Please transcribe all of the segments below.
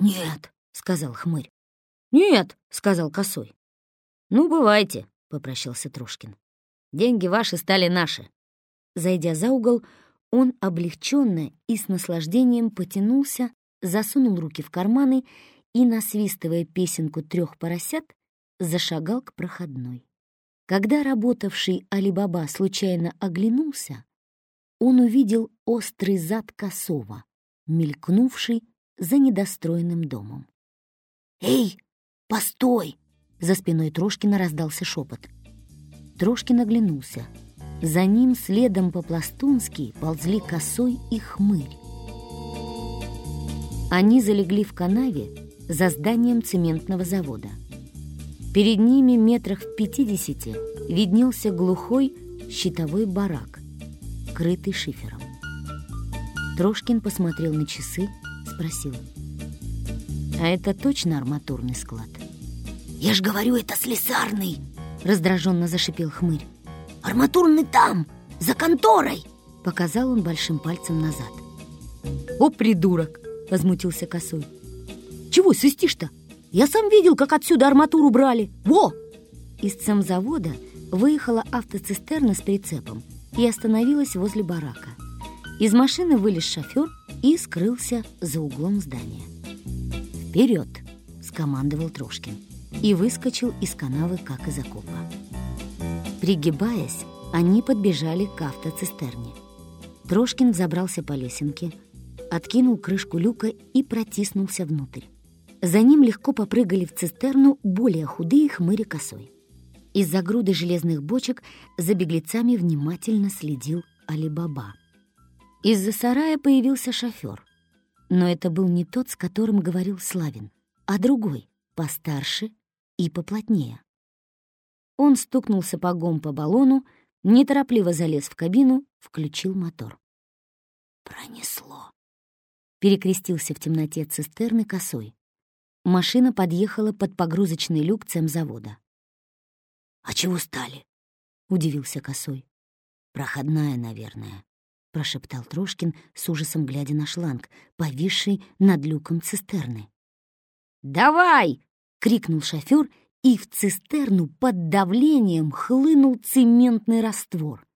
«Нет», — сказал хмырь. «Нет», — сказал косой. «Ну, бывайте», — попрощался Трошкин. «Деньги ваши стали наши». Зайдя за угол, он облегченно и с наслаждением потянулся, засунул руки в карманы и, насвистывая песенку трех поросят, зашагал к проходной. Когда работавший Алибаба случайно оглянулся, он увидел острый зад косова, мелькнувший за недостроенным домом. «Эй, постой!» — за спиной Трошкина раздался шепот. Трошкин оглянулся. За ним следом по-пластунски ползли косой и хмырь. Они залегли в канаве за зданием цементного завода. Перед ними метрах в пятидесяти виднелся глухой щитовой барак, крытый шифером. Трошкин посмотрел на часы, спросил. «А это точно арматурный склад?» «Я ж говорю, это слесарный!» Раздраженно зашипел хмырь. «Арматурный там, за конторой!» Показал он большим пальцем назад. «О, придурок!» — возмутился косой. «Чего свистишь-то? Я сам видел, как отсюда арматуру брали. Во!» Из цемзавода выехала автоцистерна с прицепом и остановилась возле барака. Из машины вылез шофер и скрылся за углом здания. «Вперед!» — скомандовал Трошкин и выскочил из канавы, как из окопа. Пригибаясь, они подбежали к автоцистерне. Трошкин забрался по лесенке, откинул крышку люка и протиснулся внутрь. За ним легко попрыгали в цистерну более худые хмыри косой. Из-за груды железных бочек за беглецами внимательно следил Алибаба. Из-за сарая появился шофер. Но это был не тот, с которым говорил Славин, а другой, постарше и поплотнее. Он стукнул сапогом по баллону, неторопливо залез в кабину, включил мотор. «Пронесло», — перекрестился в темноте цистерны косой. Машина подъехала под погрузочный люк цемзавода. «А чего стали?» — удивился косой. «Проходная, наверное», — прошептал Трошкин с ужасом глядя на шланг, повисший над люком цистерны. «Давай!» — крикнул шофер, и в цистерну под давлением хлынул цементный раствор.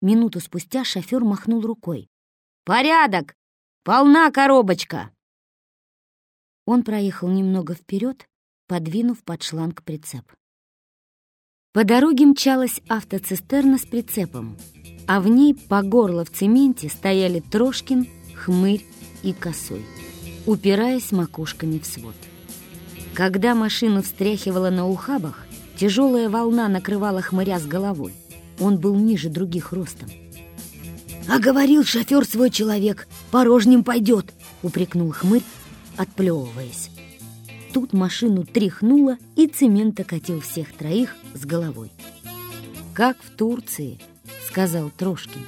Минуту спустя шофер махнул рукой. «Порядок! Полна коробочка!» Он проехал немного вперед, подвинув под шланг прицеп. По дороге мчалась автоцистерна с прицепом, а в ней по горло в цементе стояли Трошкин, Хмырь и Косой, упираясь макушками в свод. Когда машину встряхивала на ухабах, тяжелая волна накрывала Хмыря с головой. Он был ниже других ростом. «А говорил шофер свой человек, порожним пойдет!» — упрекнул Хмырь, отплевываясь. Тут машину тряхнуло, и цемент окатил всех троих с головой. «Как в Турции», — сказал Трошкин.